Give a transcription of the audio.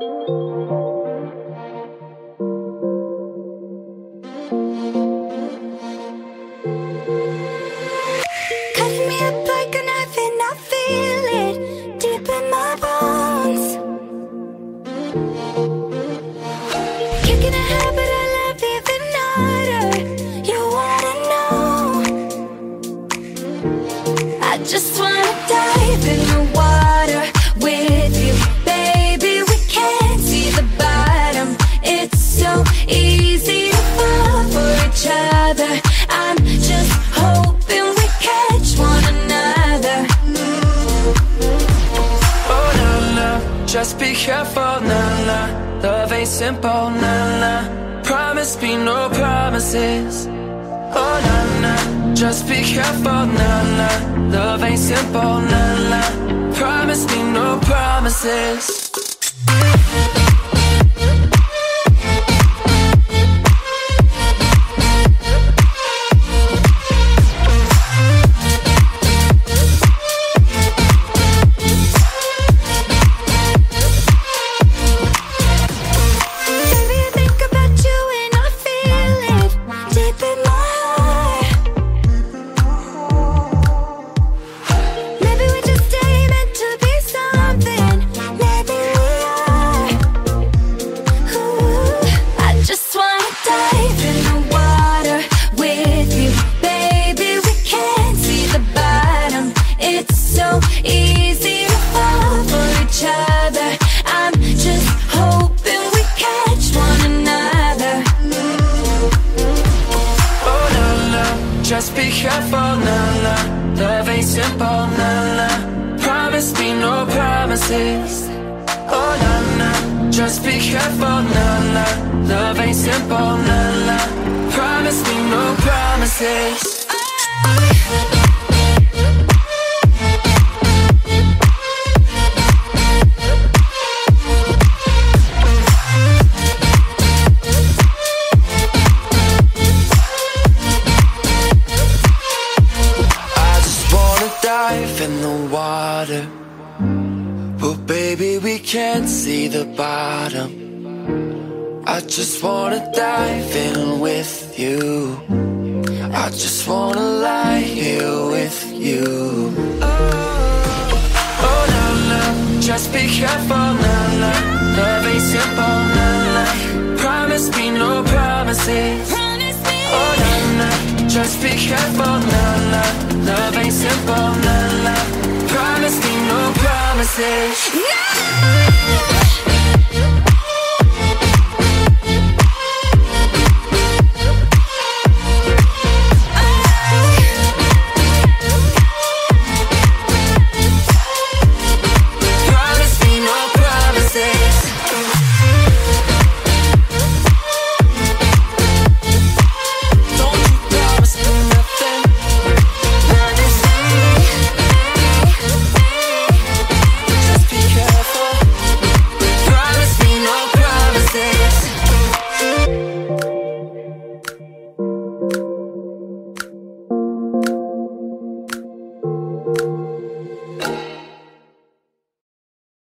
Cutting me careful, na na. Love ain't simple, na na. Promise me no promises. Oh na na, just be careful, na na. Love ain't simple, na na. Promise me no promises. Just be careful, na na. Love ain't simple, na na. Promise me no promises. Oh na na, just be careful, na na. Love ain't simple, na na. Promise me no promises. But baby, we can't see the bottom. I just wanna dive in with you. I just wanna lie here with you. Oh, oh no, no, just be careful, no, no. Love ain't simple, no, no. Promise me no promises. Oh no no, just be careful, no no. Love ain't simple, no no. Promises. No!